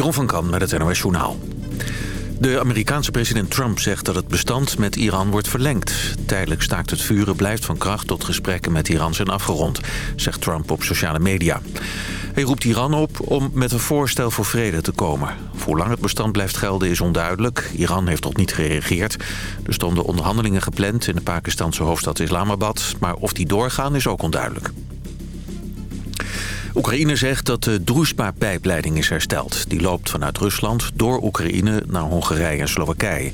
Jeroen van Kan met het NOS Journaal. De Amerikaanse president Trump zegt dat het bestand met Iran wordt verlengd. Tijdelijk staakt het vuren blijft van kracht tot gesprekken met Iran zijn afgerond, zegt Trump op sociale media. Hij roept Iran op om met een voorstel voor vrede te komen. Hoe lang het bestand blijft gelden is onduidelijk. Iran heeft nog niet gereageerd. Er stonden onderhandelingen gepland in de Pakistanse hoofdstad Islamabad. Maar of die doorgaan is ook onduidelijk. Oekraïne zegt dat de Druzhba-pijpleiding is hersteld. Die loopt vanuit Rusland door Oekraïne naar Hongarije en Slowakije.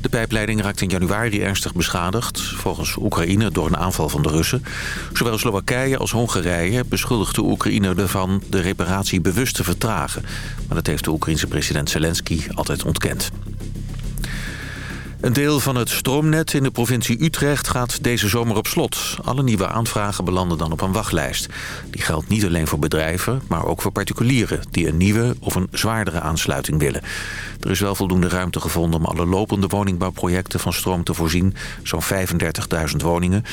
De pijpleiding raakte in januari ernstig beschadigd. Volgens Oekraïne door een aanval van de Russen. Zowel Slowakije als Hongarije beschuldigden Oekraïne ervan de reparatie bewust te vertragen. Maar dat heeft de Oekraïense president Zelensky altijd ontkend. Een deel van het stroomnet in de provincie Utrecht gaat deze zomer op slot. Alle nieuwe aanvragen belanden dan op een wachtlijst. Die geldt niet alleen voor bedrijven, maar ook voor particulieren... die een nieuwe of een zwaardere aansluiting willen. Er is wel voldoende ruimte gevonden om alle lopende woningbouwprojecten van stroom te voorzien. Zo'n 35.000 woningen.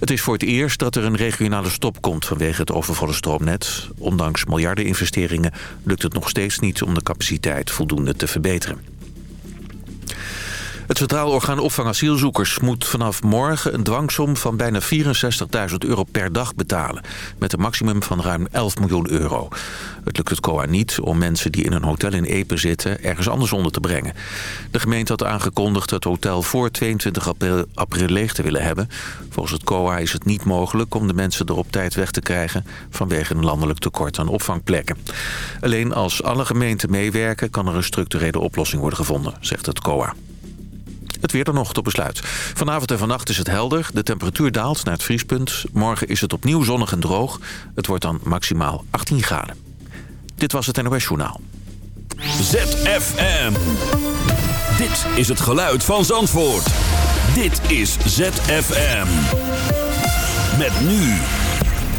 Het is voor het eerst dat er een regionale stop komt vanwege het overvolle stroomnet. Ondanks miljardeninvesteringen lukt het nog steeds niet om de capaciteit voldoende te verbeteren. Het Centraal Orgaan Opvang Asielzoekers moet vanaf morgen een dwangsom van bijna 64.000 euro per dag betalen. Met een maximum van ruim 11 miljoen euro. Het lukt het COA niet om mensen die in een hotel in Epe zitten ergens anders onder te brengen. De gemeente had aangekondigd het hotel voor 22 april, april leeg te willen hebben. Volgens het COA is het niet mogelijk om de mensen er op tijd weg te krijgen vanwege een landelijk tekort aan opvangplekken. Alleen als alle gemeenten meewerken kan er een structurele oplossing worden gevonden, zegt het COA. Het weer dan nog tot besluit. Vanavond en vannacht is het helder. De temperatuur daalt naar het vriespunt. Morgen is het opnieuw zonnig en droog. Het wordt dan maximaal 18 graden. Dit was het NOS Journaal. ZFM. Dit is het geluid van Zandvoort. Dit is ZFM. Met nu.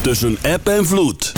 Tussen app en vloed.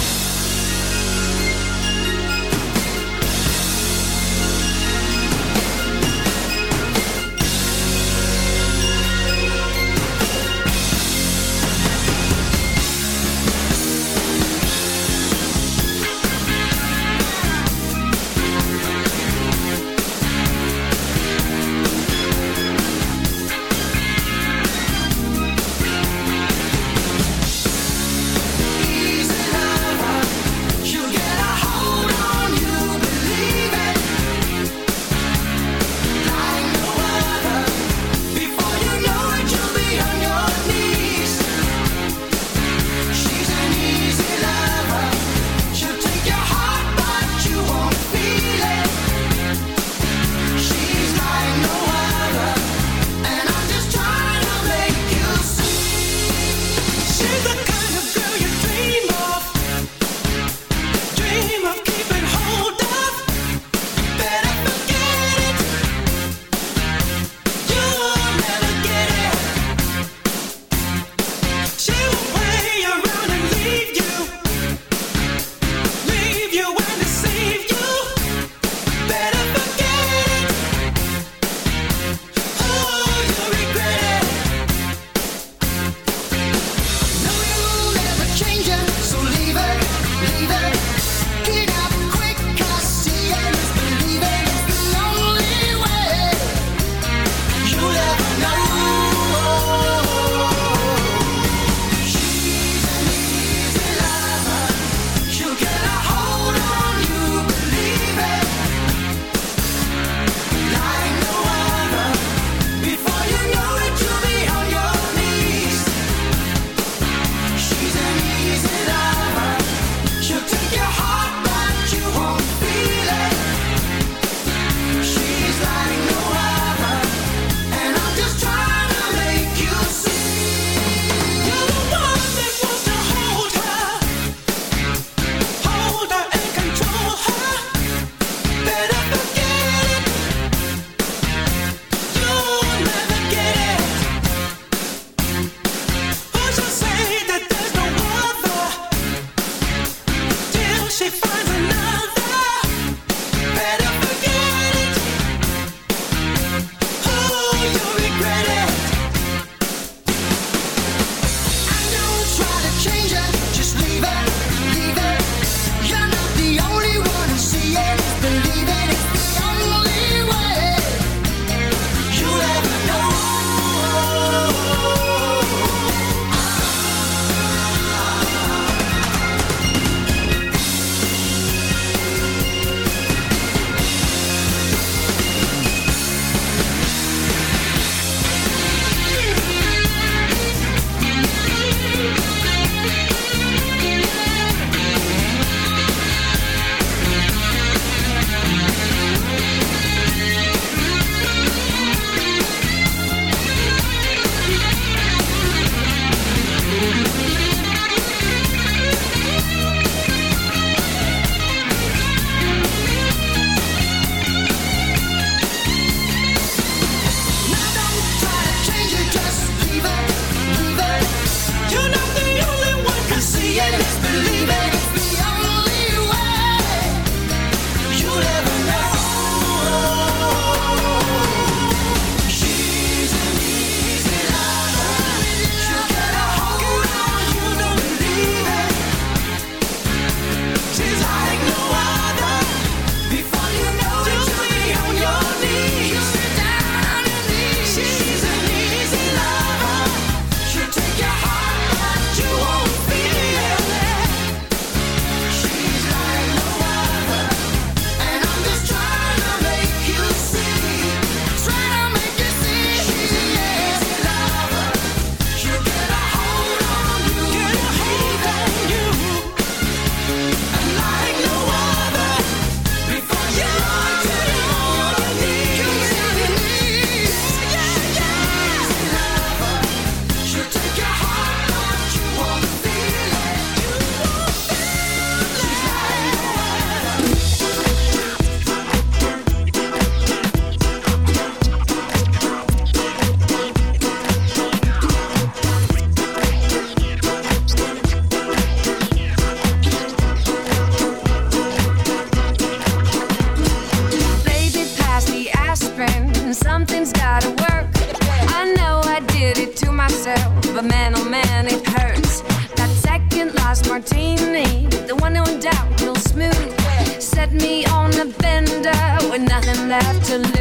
with nothing left to lose.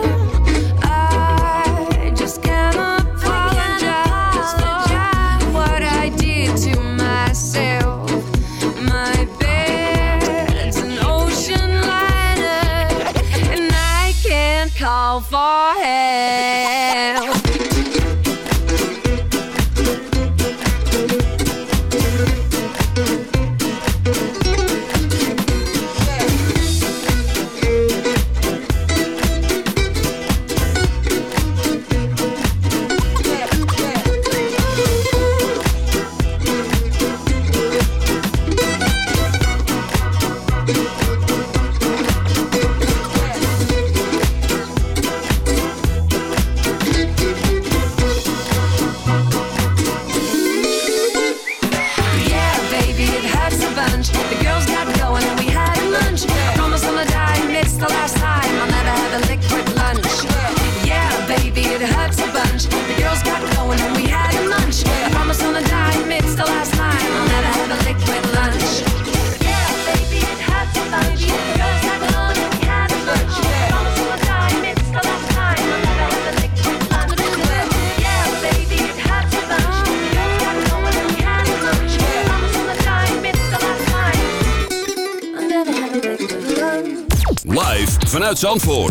Zandvoort.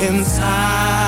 inside.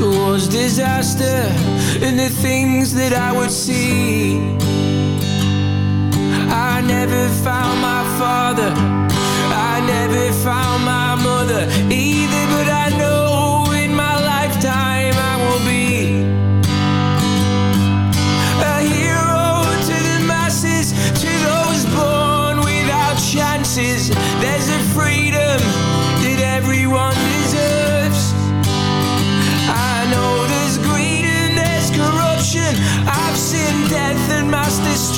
towards disaster and the things that I would see. I never found my father, I never found my mother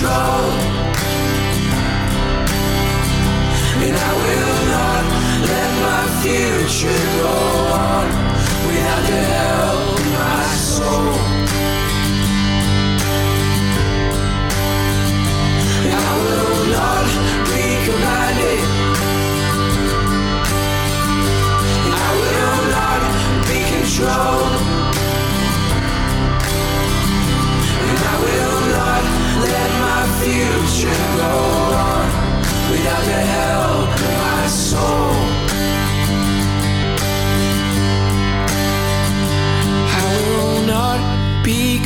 Be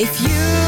If you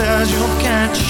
says you'll catch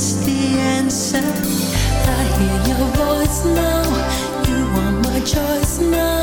the answer. I hear your voice now. You are my choice now.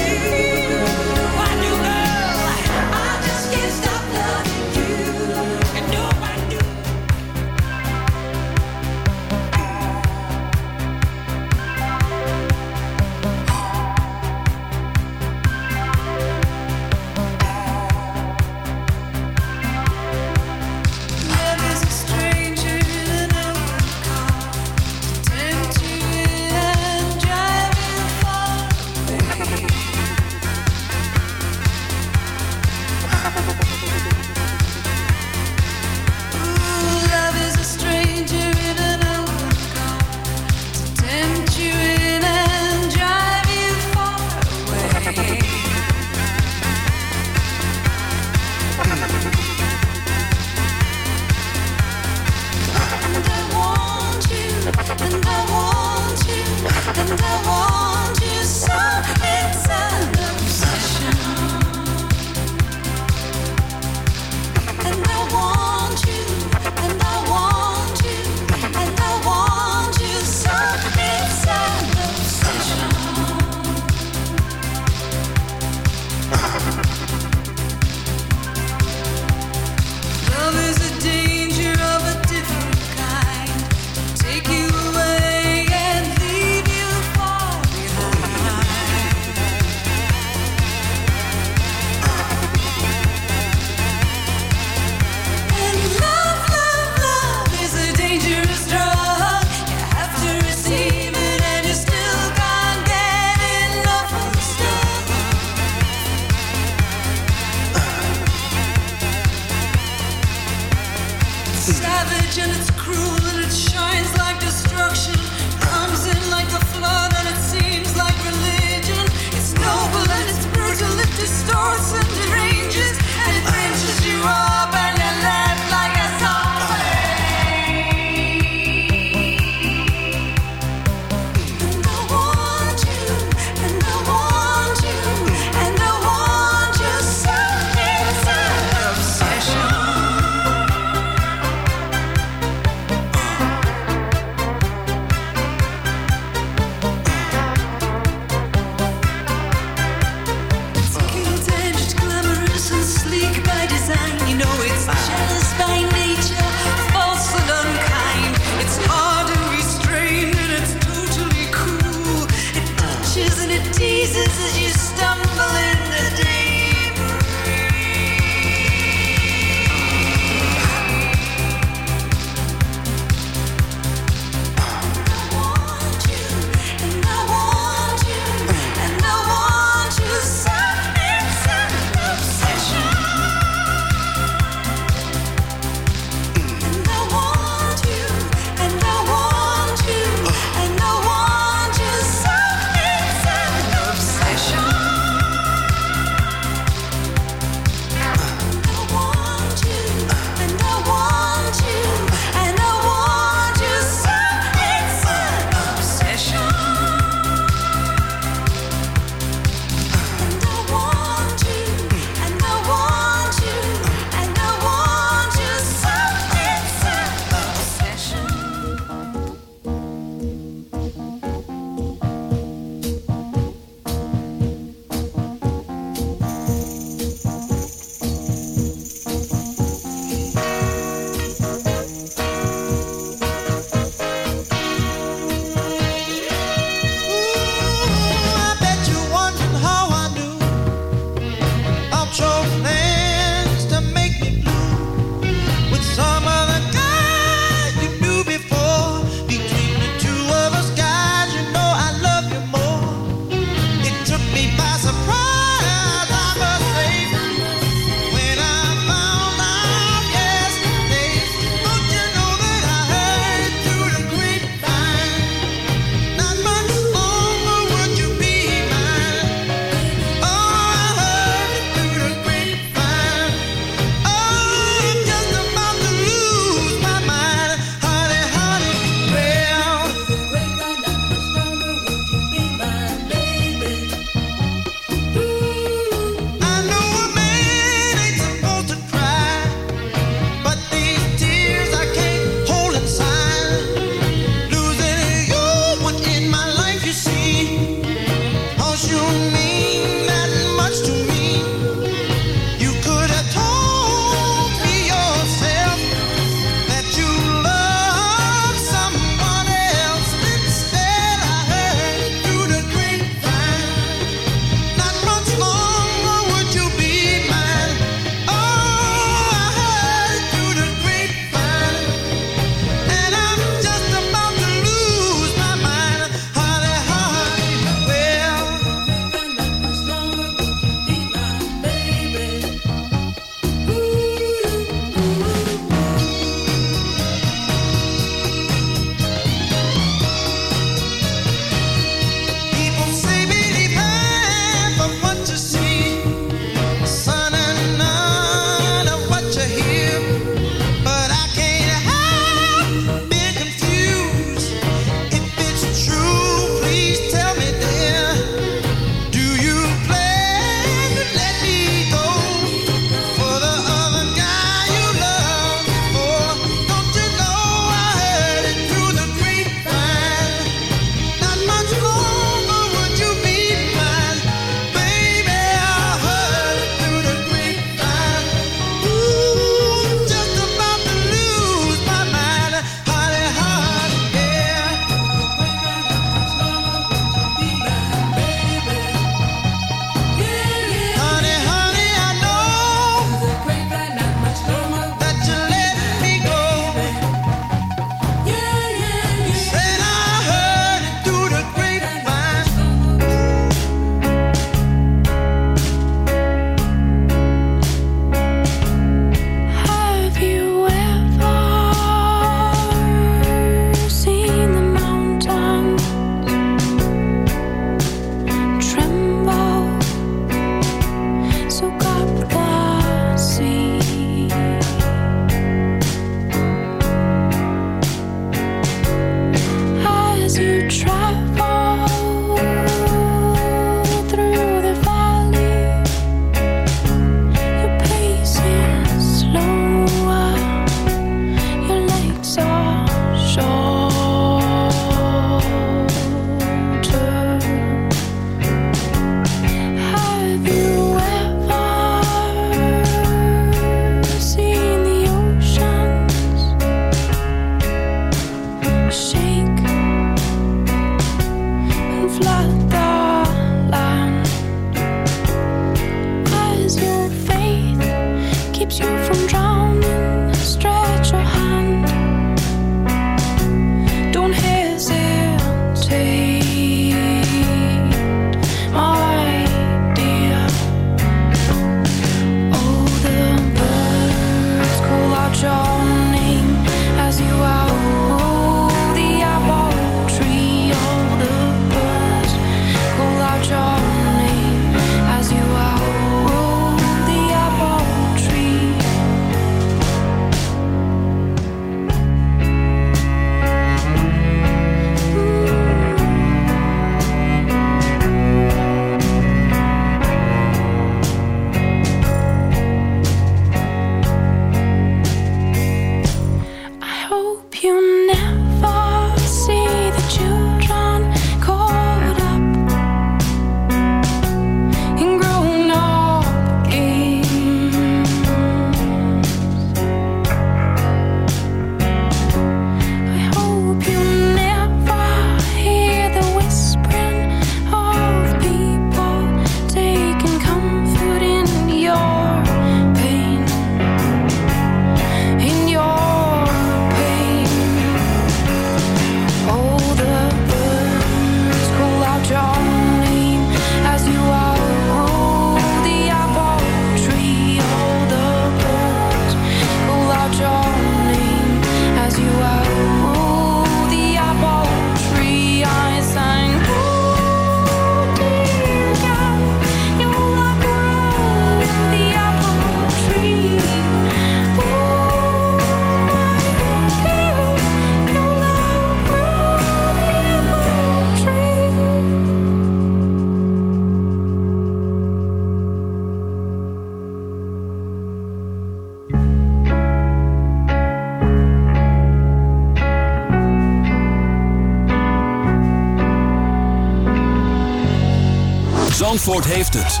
heeft het.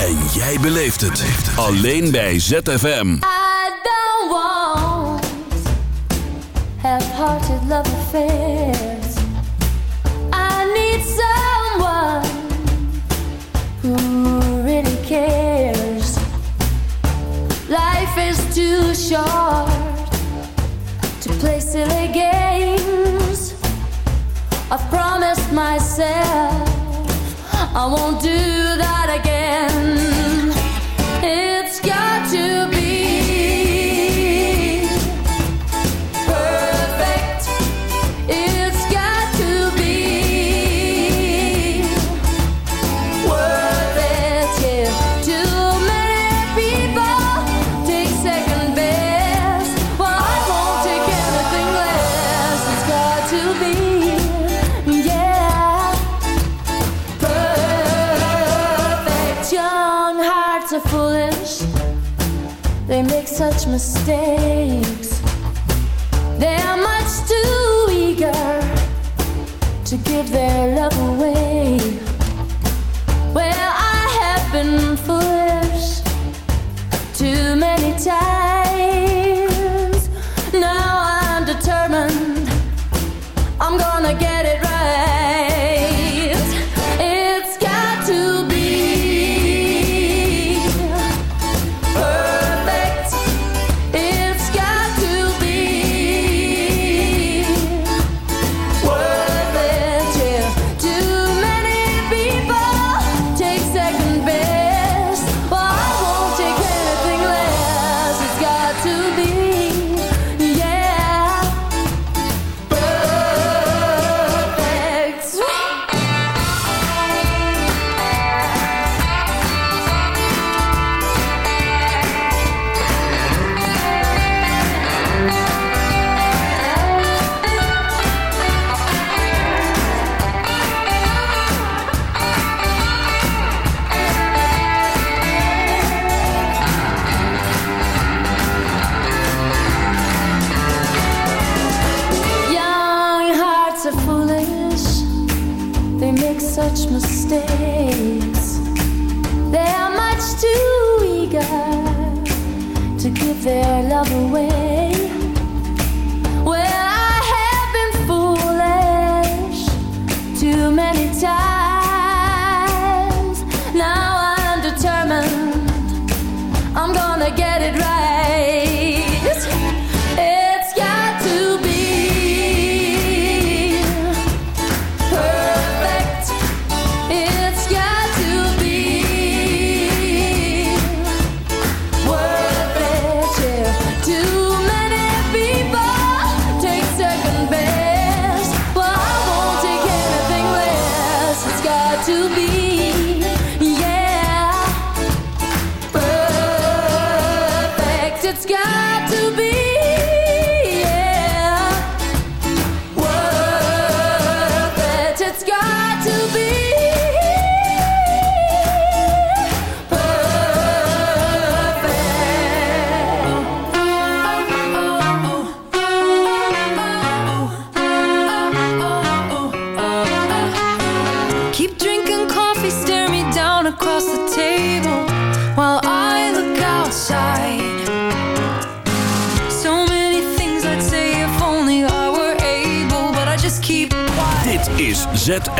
En jij beleeft het. Alleen bij ZFM. I don't want half-hearted love affairs. I need someone who really cares. Life is too short to play silly games. I've promised myself I won't do that again. mistake.